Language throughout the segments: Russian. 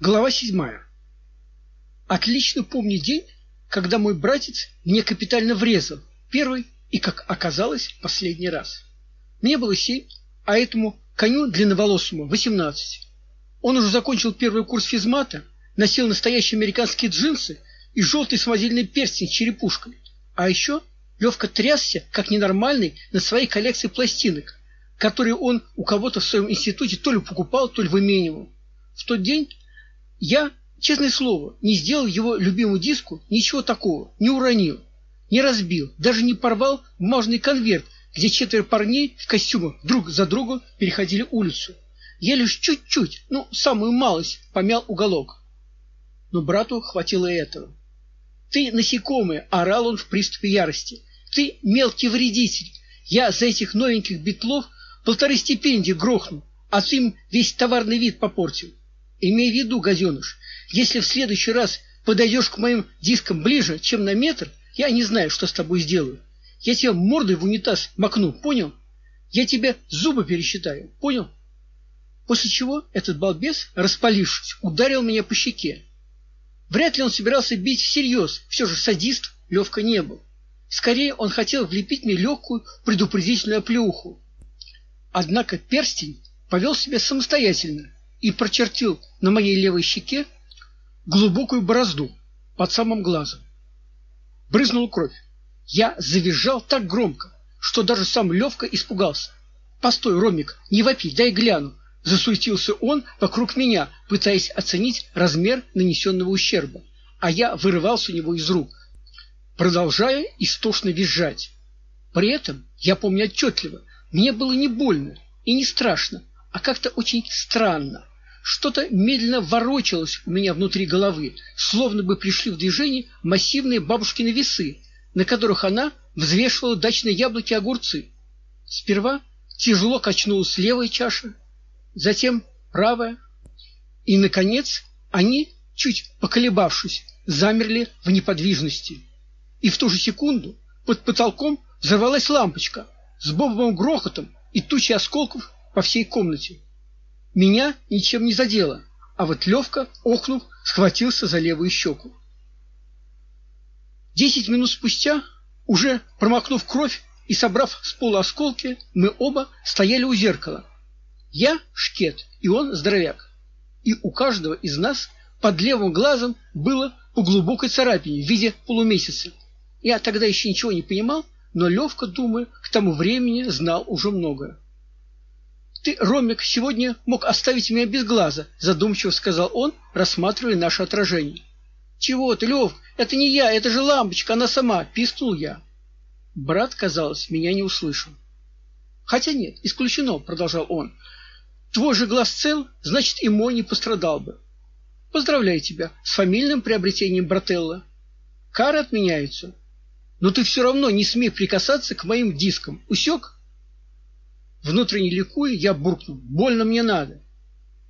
Глава седьмая. Отлично помню день, когда мой братец мне капитально врезал, первый и, как оказалось, последний раз. Мне было семь, а этому коню длинноволосому восемнадцать. Он уже закончил первый курс физмата, носил настоящие американские джинсы и желтый самодельный перстень с черепушкой. А еще Левка трясся, как ненормальный, на своей коллекции пластинок, которые он у кого-то в своем институте то ли покупал, то ли выменивал. В тот день я, честное слово, не сделал его любимому диску ничего такого, не уронил, не разбил, даже не порвал бумажный конверт, где четверо парней в костюмах друг за другом переходили улицу. Я лишь чуть-чуть, ну, самую малость, помял уголок. Но брату хватило этого. Ты насекомое, орал он в приступе ярости. Ты мелкий вредитель. Я за этих новеньких битлов полторы стипендии грохну, а ты им весь товарный вид попортил. Имей в виду, газеныш, если в следующий раз подойдешь к моим дискам ближе, чем на метр, я не знаю, что с тобой сделаю. Я тебя мордой в унитаз макну, понял? Я тебе зубы пересчитаю, понял? После чего этот балбес, распалившись, ударил меня по щеке. Вряд ли он собирался бить всерьез, все же садист Левка не был. Скорее он хотел влепить мне легкую предупредительную оплеуху. Однако перстень повел себя самостоятельно и прочертил на моей левой щеке глубокую борозду под самым глазом. Брызнула кровь. Я завизжал так громко, что даже сам Левка испугался. "Постой, Ромик, не вопи, дай гляну", засуетился он вокруг меня, пытаясь оценить размер нанесенного ущерба, а я вырывался у него из рук, продолжая истошно визжать. При этом я помню отчетливо, мне было не больно и не страшно, а как-то очень странно. Что-то медленно ворочалось у меня внутри головы, словно бы пришли в движение массивные бабушкины весы, на которых она взвешивала дачные яблоки и огурцы. Сперва тяжело качнулась левая чаша, затем правая, и наконец они, чуть поколебавшись, замерли в неподвижности. И в ту же секунду под потолком взорвалась лампочка с бомбовым грохотом и тучей осколков по всей комнате. Меня ничем не задело, а вот Левка, охнув, схватился за левую щеку. Десять минут спустя, уже промокнув кровь и собрав с пола осколки, мы оба стояли у зеркала. Я шкет, и он здоровяк. И у каждого из нас под левым глазом было по глубокой царапине в виде полумесяца. Я тогда еще ничего не понимал, но Левка, думаю, к тому времени знал уже многое. Ты, Ромик, сегодня мог оставить меня без глаза, задумчиво сказал он, рассматривая наше отражение. Чего ты, Лев? Это не я, это же лампочка, она сама, пискнул я. Брат, казалось, меня не услышал. Хотя нет, исключено, продолжал он. Твой же глаз цел, значит, и мой не пострадал бы. Поздравляю тебя с фамильным приобретением Брателла. Кары отменяются. Но ты все равно не смей прикасаться к моим дискам. Усек? Внутренне ликуя, я буркнул: "Больно мне надо".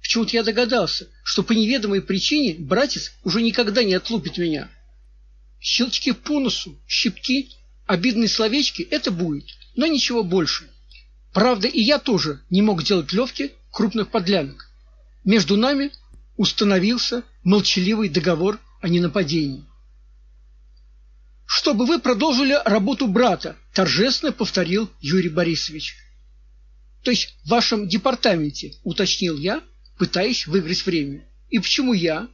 Почему-то я догадался, что по неведомой причине братец уже никогда не отлупит меня. Щелчки по носу, щипки, обидные словечки это будет, но ничего больше. Правда, и я тоже не мог делать ловки крупных подлянок. Между нами установился молчаливый договор о ненападении. Чтобы вы продолжили работу брата, торжественно повторил Юрий Борисович. То есть в вашем департаменте, уточнил я, пытаясь выиграть время. И почему я?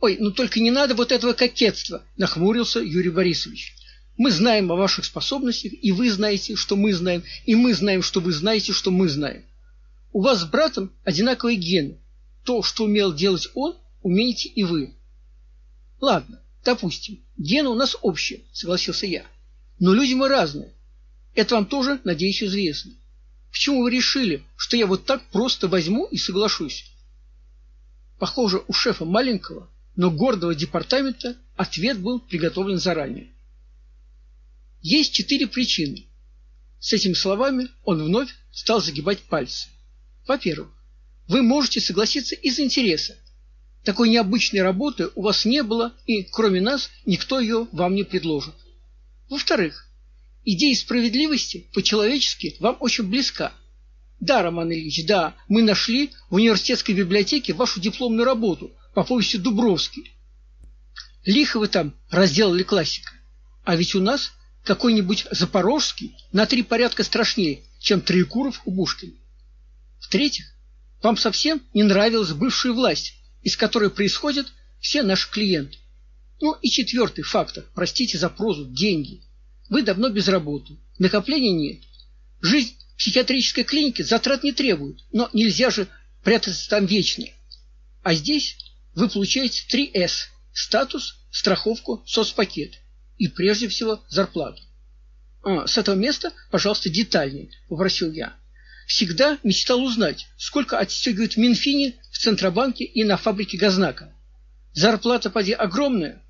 Ой, ну только не надо вот этого кокетства, нахмурился Юрий Борисович. Мы знаем о ваших способностях, и вы знаете, что мы знаем, и мы знаем, что вы знаете, что мы знаем. У вас с братом одинаковые гены. То, что умел делать он, умеете и вы. Ладно, допустим, гены у нас общие, согласился я. Но люди мы разные. Это вам тоже, надеюсь, известно. Почему вы решили, что я вот так просто возьму и соглашусь? Похоже, у шефа маленького, но гордого департамента ответ был приготовлен заранее. Есть четыре причины. С этими словами он вновь стал загибать пальцы. Во-первых, вы можете согласиться из интереса. Такой необычной работы у вас не было, и кроме нас никто ее вам не предложит. Во-вторых, Идея справедливости по-человечески вам очень близка. Да, Роман Ильич, да, мы нашли в университетской библиотеке вашу дипломную работу по повести Дубровский. Лихо вы там разделали классика. А ведь у нас какой-нибудь Запорожский на три порядка страшнее, чем Троекуров у Бушкина. В-третьих, вам совсем не нравилась бывшая власть, из которой происходят все наши клиенты. Ну и четвертый фактор, простите за прозу, деньги. Вы давно без работы, накопления нет. Жизнь в психиатрической клинике затрат не требует, но нельзя же прятаться там вечно. А здесь вы получаете 3С – статус, страховку, соцпакет и прежде всего зарплату. А, с этого места, пожалуйста, детальнее, попросил я. Всегда мечтал узнать, сколько отстегивают в Минфине, в Центробанке и на фабрике Газнака. Зарплата поди огромная,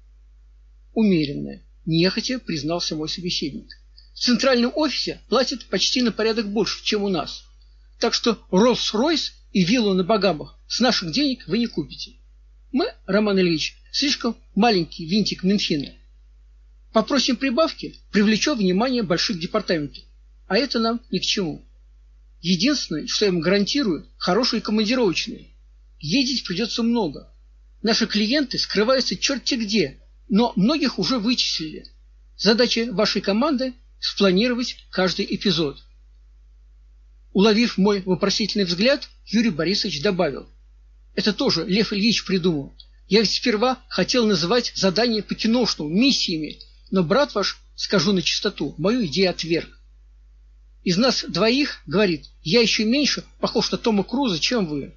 умеренная, нехотя признался мой собеседник. В центральном офисе платят почти на порядок больше, чем у нас. Так что Rolls-Royce и виллу на Багамах с наших денег вы не купите. Мы, Роман Ильич, слишком маленький винтик Минфина. Попросим прибавки, привлечем внимание больших департаментов. А это нам ни к чему. Единственное, что я вам гарантирую, хорошие командировочные. Ездить придется много. Наши клиенты скрываются черти где, но многих уже вычислили. Задача вашей команды спланировать каждый эпизод. Уловив мой вопросительный взгляд, Юрий Борисович добавил: "Это тоже Лев Ильич придумал. Я ведь сперва хотел называть задания по киношному миссиями, но брат ваш, скажу на чистоту, мою идею отверг. Из нас двоих, говорит, я еще меньше похож на Тома Круза, чем вы.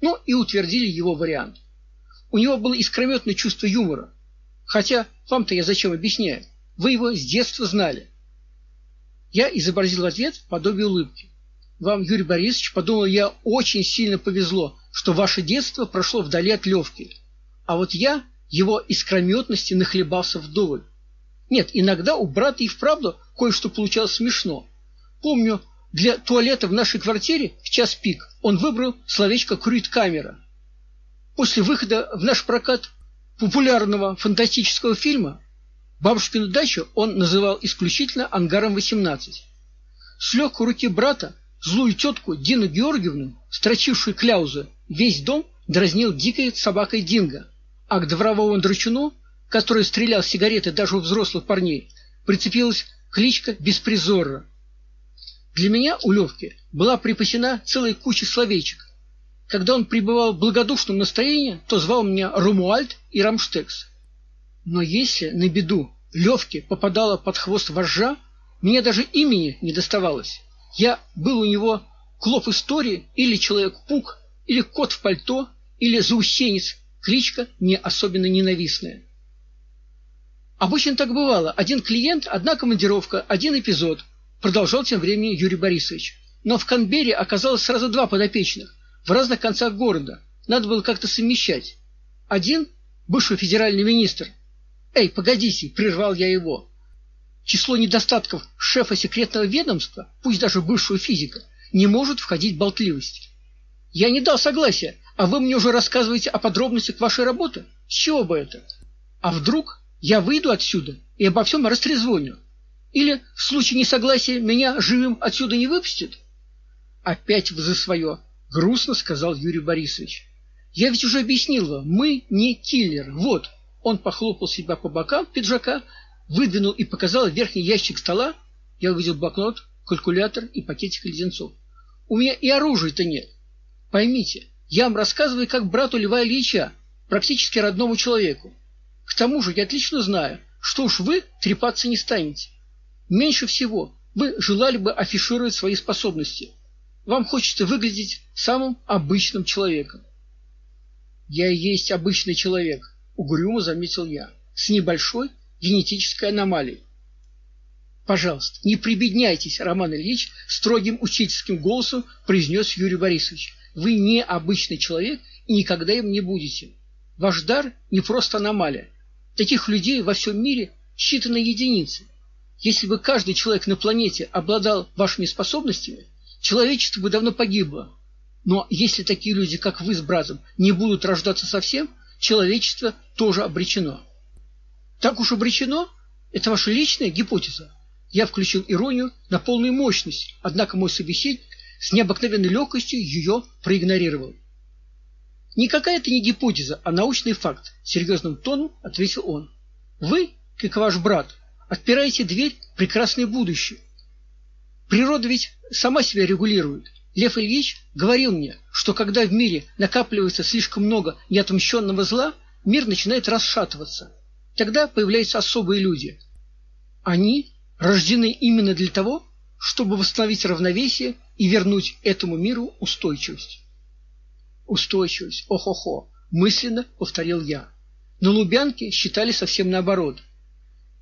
Ну и утвердили его вариант. У него было искрометное чувство юмора. Хотя вам-то я зачем объясняю? Вы его с детства знали. Я изобразил в ответ подобие улыбки. Вам, Юрий Борисович, подумал я, очень сильно повезло, что ваше детство прошло вдали от Левки. А вот я его искрометности нахлебался вдоволь. Нет, иногда у брата и вправду кое-что получалось смешно. Помню, для туалета в нашей квартире в час пик он выбрал словечко курит камера. После выхода в наш прокат популярного фантастического фильма Бабушкину дачу он называл исключительно ангаром 18. С легкой руки брата злую тетку Дину Георгиевну, строчившую кляузы, весь дом дразнил дикой собакой Динго, а к дворовому драчуну, который стрелял сигареты даже у взрослых парней, прицепилась кличка Беспризора. Для меня у Левки была припасена целая куча словечек. Когда он пребывал в благодушном настроении, то звал меня Румуальд и Рамштекс. Но если на беду Левке попадала под хвост вожжа, мне даже имени не доставалось. Я был у него клоп истории или человек-пук, или кот в пальто, или заусенец, кличка не особенно ненавистная. Обычно так бывало: один клиент, одна командировка, один эпизод, продолжал тем временем Юрий Борисович. Но в Канберре оказалось сразу два подопечных в разных концах города. Надо было как-то совмещать. Один бывший федеральный министр Эй, погодите, прервал я его. Число недостатков шефа секретного ведомства, пусть даже бывшего физика, не может входить в болтливость. Я не дал согласия, а вы мне уже рассказываете о подробностях вашей работы? С чего бы это? А вдруг я выйду отсюда и обо всем растрезвоню? Или в случае несогласия меня живым отсюда не выпустят? Опять за свое, грустно сказал Юрий Борисович. Я ведь уже объяснил вам, мы не киллер. Вот. Он похлопал себя по бокам пиджака, выдвинул и показал верхний ящик стола. Я увидел блокнот, калькулятор и пакетик леденцов. У меня и оружия-то нет. Поймите, я вам рассказываю как брату Льва Ильича, практически родному человеку. К тому же я отлично знаю, что уж вы трепаться не станете. Меньше всего вы желали бы афишировать свои способности. Вам хочется выглядеть самым обычным человеком. Я и есть обычный человек угрюмо заметил я, с небольшой генетической аномалией. Пожалуйста, не прибедняйтесь, Роман Ильич, строгим учительским голосом произнес Юрий Борисович. Вы не обычный человек и никогда им не будете. Ваш дар не просто аномалия. Таких людей во всем мире считанные единицы. Если бы каждый человек на планете обладал вашими способностями, человечество бы давно погибло. Но если такие люди, как вы с братом, не будут рождаться совсем, человечество тоже обречено. Так уж обречено? Это ваша личная гипотеза. Я включил иронию на полную мощность, однако мой собеседник с необыкновенной легкостью ее проигнорировал. Никакая это не гипотеза, а научный факт, серьезным тоном ответил он. Вы, как ваш брат, отпираете дверь в прекрасное будущее. Природа ведь сама себя регулирует. Лев Ильич говорил мне, что когда в мире накапливается слишком много неотмщенного зла, мир начинает расшатываться. Тогда появляются особые люди. Они рождены именно для того, чтобы восстановить равновесие и вернуть этому миру устойчивость. Устойчивость. Ох-охо, мысленно повторил я. На Лубянке считали совсем наоборот.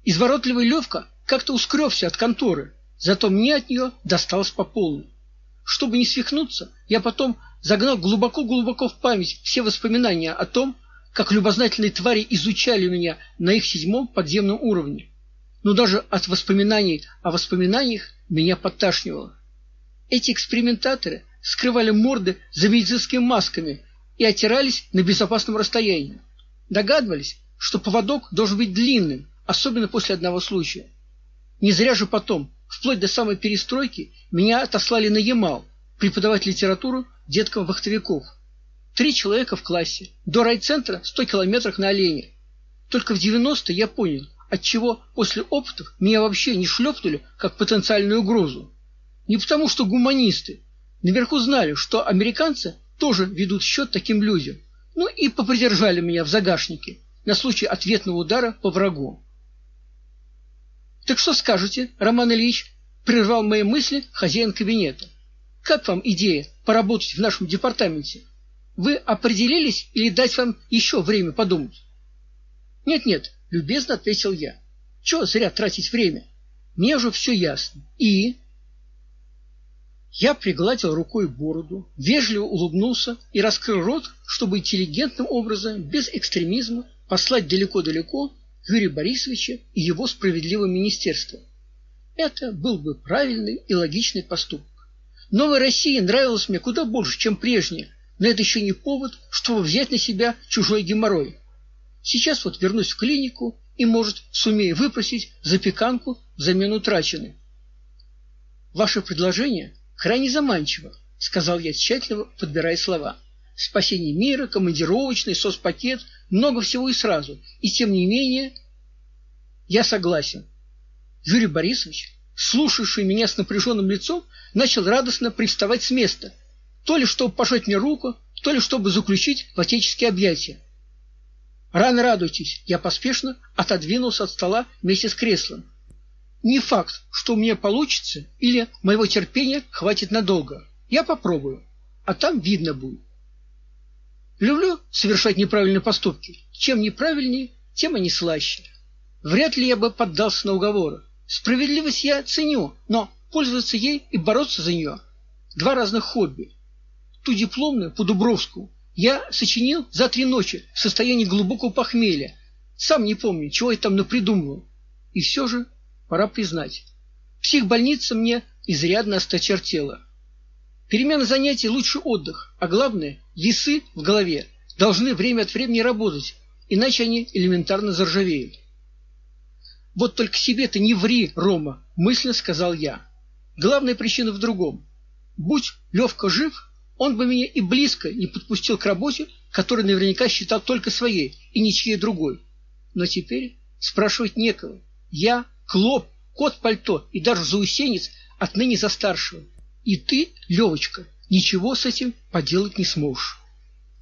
Изворотливый Левка как-то ускрёбся от конторы, зато мне от нее досталось по полной. Чтобы не свихнуться, я потом загнал глубоко-глубоко в память все воспоминания о том, как любознательные твари изучали меня на их седьмом подземном уровне. Но даже от воспоминаний о воспоминаниях меня подташнивало. Эти экспериментаторы скрывали морды за медицинскими масками и отирались на безопасном расстоянии. Догадывались, что поводок должен быть длинным, особенно после одного случая. Не зря же потом, вплоть до самой перестройки, меня отослали на Ямал преподавать литературу деткам-вахтовиков. Три человека в классе. До райцентра 100 километров на олене. Только в 90 я понял, отчего после опытов меня вообще не шлепнули как потенциальную угрозу. Не потому, что гуманисты. Наверху знали, что американцы тоже ведут счет таким людям. Ну и попридержали меня в загашнике на случай ответного удара по врагу. Так что скажете, Роман Ильич? прервал мои мысли хозяин кабинета. Как вам идея поработать в нашем департаменте? Вы определились или дать вам еще время подумать? Нет, нет, любезно ответил я. Чего зря тратить время? Мне уже все ясно. И я пригладил рукой бороду, вежливо улыбнулся и раскрыл рот, чтобы интеллигентным образом, без экстремизма, послать далеко-далеко Юрия Борисовича и его справедливое министерство. Это был бы правильный и логичный поступок. Новая Россия нравилась мне куда больше, чем прежняя, но это еще не повод, чтобы взять на себя чужой геморрой. Сейчас вот вернусь в клинику и, может, сумею выпросить запеканку взамен утраченной. Ваше предложение крайне заманчиво, сказал я, тщательно подбирая слова. Спасение мира, командировочный, соцпакет, много всего и сразу. И тем не менее, я согласен. Юрий Борисович, слушавший меня с напряженным лицом, начал радостно привставать с места, то ли чтобы пожать мне руку, то ли чтобы заключить в отеческие объятия. Рано радуйтесь, я поспешно отодвинулся от стола вместе с креслом. Не факт, что у меня получится, или моего терпения хватит надолго. Я попробую, а там видно будет. Люблю совершать неправильные поступки. Чем неправильнее, тем они слаще. Вряд ли я бы поддался на уговоры. Справедливость я ценю, но пользоваться ей и бороться за нее – два разных хобби. Ту дипломную по Дубровскому я сочинил за три ночи в состоянии глубокого похмелья. Сам не помню, чего я там напридумывал. И все же пора признать, психбольница мне изрядно осточертела. Перемена занятий лучше отдых, а главное, весы в голове должны время от времени работать, иначе они элементарно заржавеют. Вот только себе ты не ври, Рома, мысленно сказал я. Главная причина в другом. Будь Левка жив, он бы меня и близко не подпустил к работе, которую наверняка считал только своей и ничьей другой. Но теперь спрашивать некого. Я Клоп, кот пальто и даже заусенец отныне за старшего. И ты, Левочка, ничего с этим поделать не сможешь.